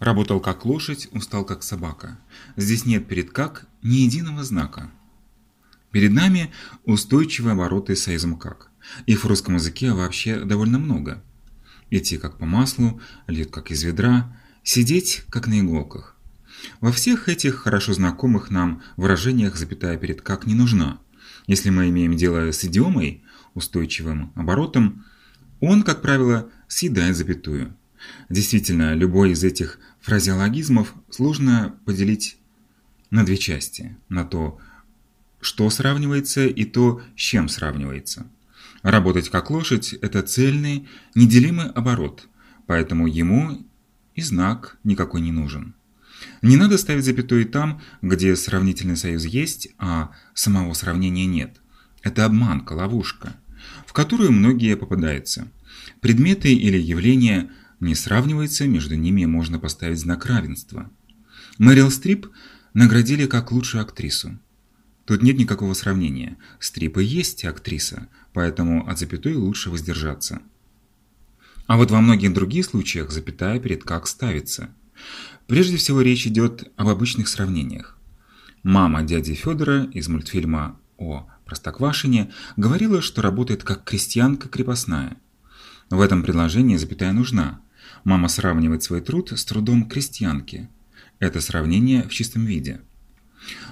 Работал как лошадь, устал как собака. Здесь нет перед «как» ни единого знака. Перед нами устойчивые обороты с союзом «как». Их в русском языке вообще довольно много. Идти как по маслу, льет как из ведра, сидеть как на иголках. Во всех этих хорошо знакомых нам выражениях запятая перед «как» не нужна. Если мы имеем дело с идиомой, устойчивым оборотом, он, как правило, съедает запятую. Действительно, любой из этих фразеологизмов сложно поделить на две части. На то, что сравнивается, и то, с чем сравнивается. Работать как лошадь – это цельный, неделимый оборот, поэтому ему и знак никакой не нужен. Не надо ставить запятую там, где сравнительный союз есть, а самого сравнения нет. Это обманка, ловушка, в которую многие попадаются. Предметы или явления не сравниваются, между ними можно поставить знак равенства. Мэрил Стрип наградили как лучшую актрису. Тут нет никакого сравнения. Стрип и есть актриса, поэтому от запятой лучше воздержаться. А вот во многих других случаях запятая перед «как» ставится. Прежде всего речь идет об обычных сравнениях. Мама дяди Федора из мультфильма о Простоквашине говорила, что работает как крестьянка крепостная. В этом предложении запятая нужна. Мама сравнивает свой труд с трудом крестьянки. Это сравнение в чистом виде.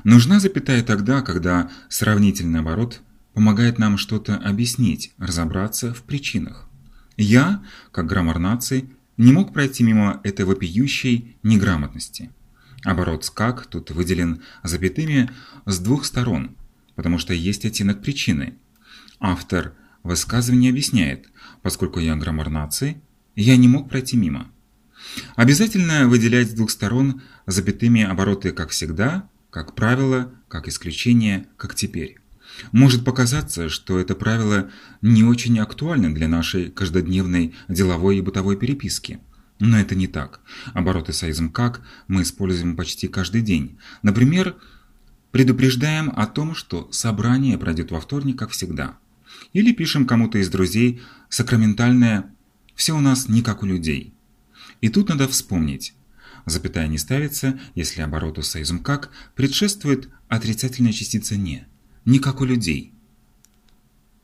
Нужна запятая тогда, когда сравнительный оборот помогает нам что-то объяснить, разобраться в причинах. Я, как граммар нации, не мог пройти мимо этой вопиющей неграмотности. Оборот «скак» тут выделен запятыми с двух сторон, потому что есть оттенок причины. Автор высказывания объясняет, поскольку я граммар нации, я не мог пройти мимо. Обязательно выделять с двух сторон запятыми обороты как всегда, как правило, как исключение, как теперь. Может показаться, что это правило не очень актуально для нашей каждодневной деловой и бытовой переписки. Но это не так. Обороты союзом «как» мы используем почти каждый день. Например, предупреждаем о том, что собрание пройдет во вторник, как всегда. Или пишем кому-то из друзей сакраментальное «все у нас не как у людей». И тут надо вспомнить. Запятая не ставится, если обороту союзом «как» предшествует отрицательная частица «не» не как у людей.